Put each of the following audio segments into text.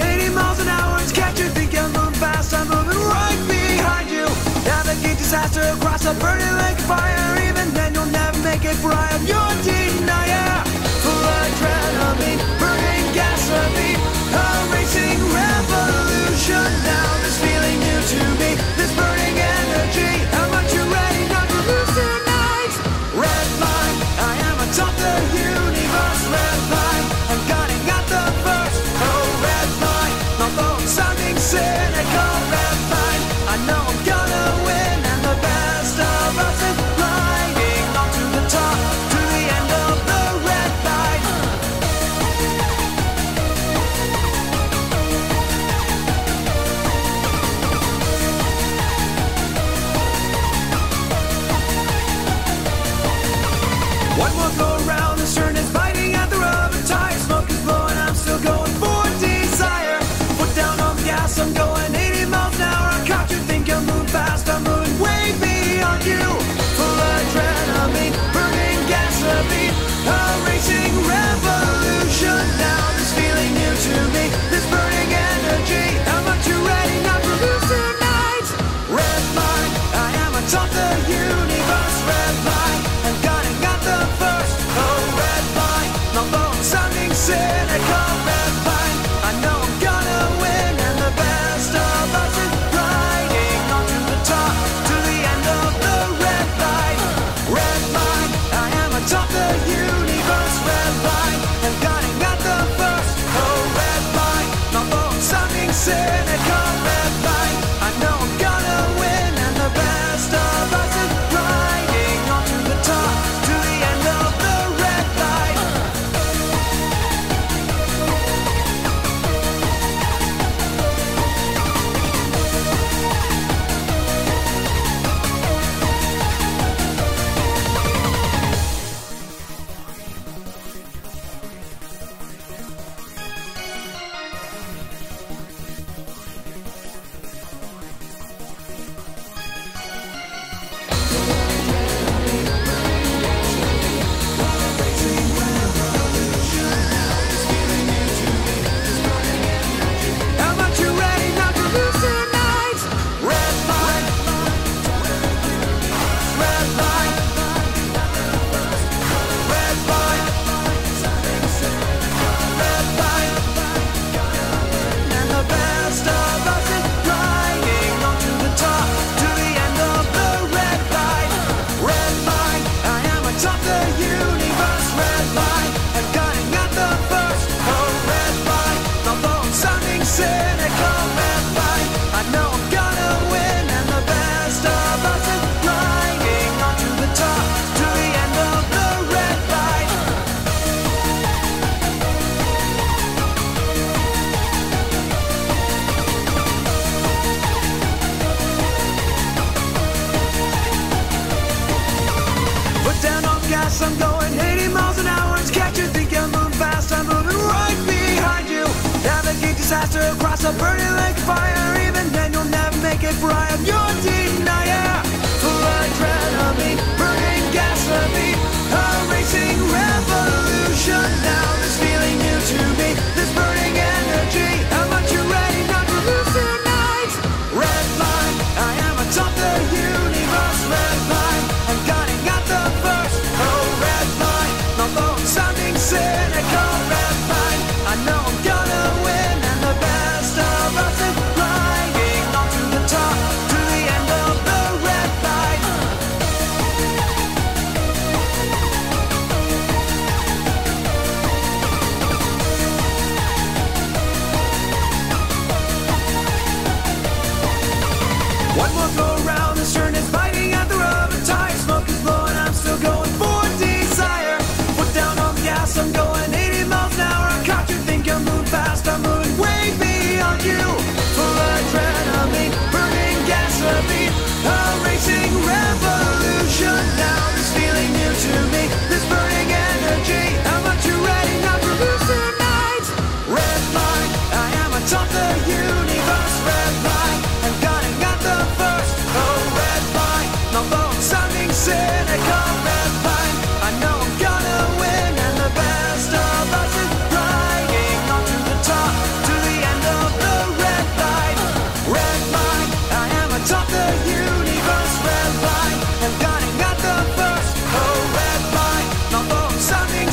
80 miles an hour is catching. Think I'm moving fast, I'm moving right behind you. Navigate disaster across a burning lake of fire. Even then, you'll never make it, for I am your team. Disaster across a burning lake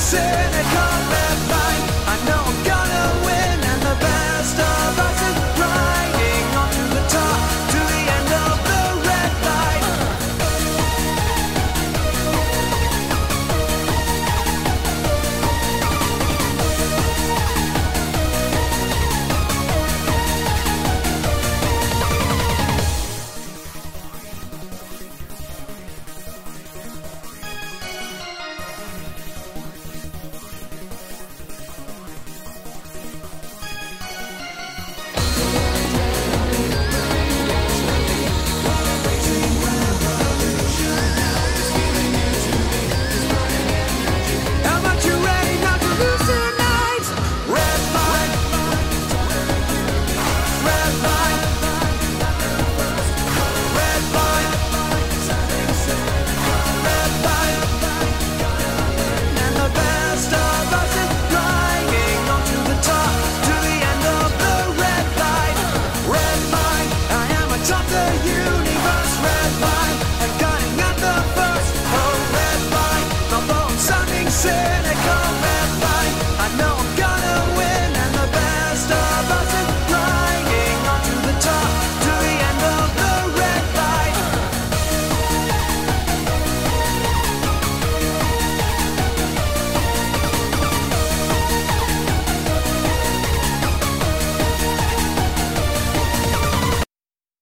said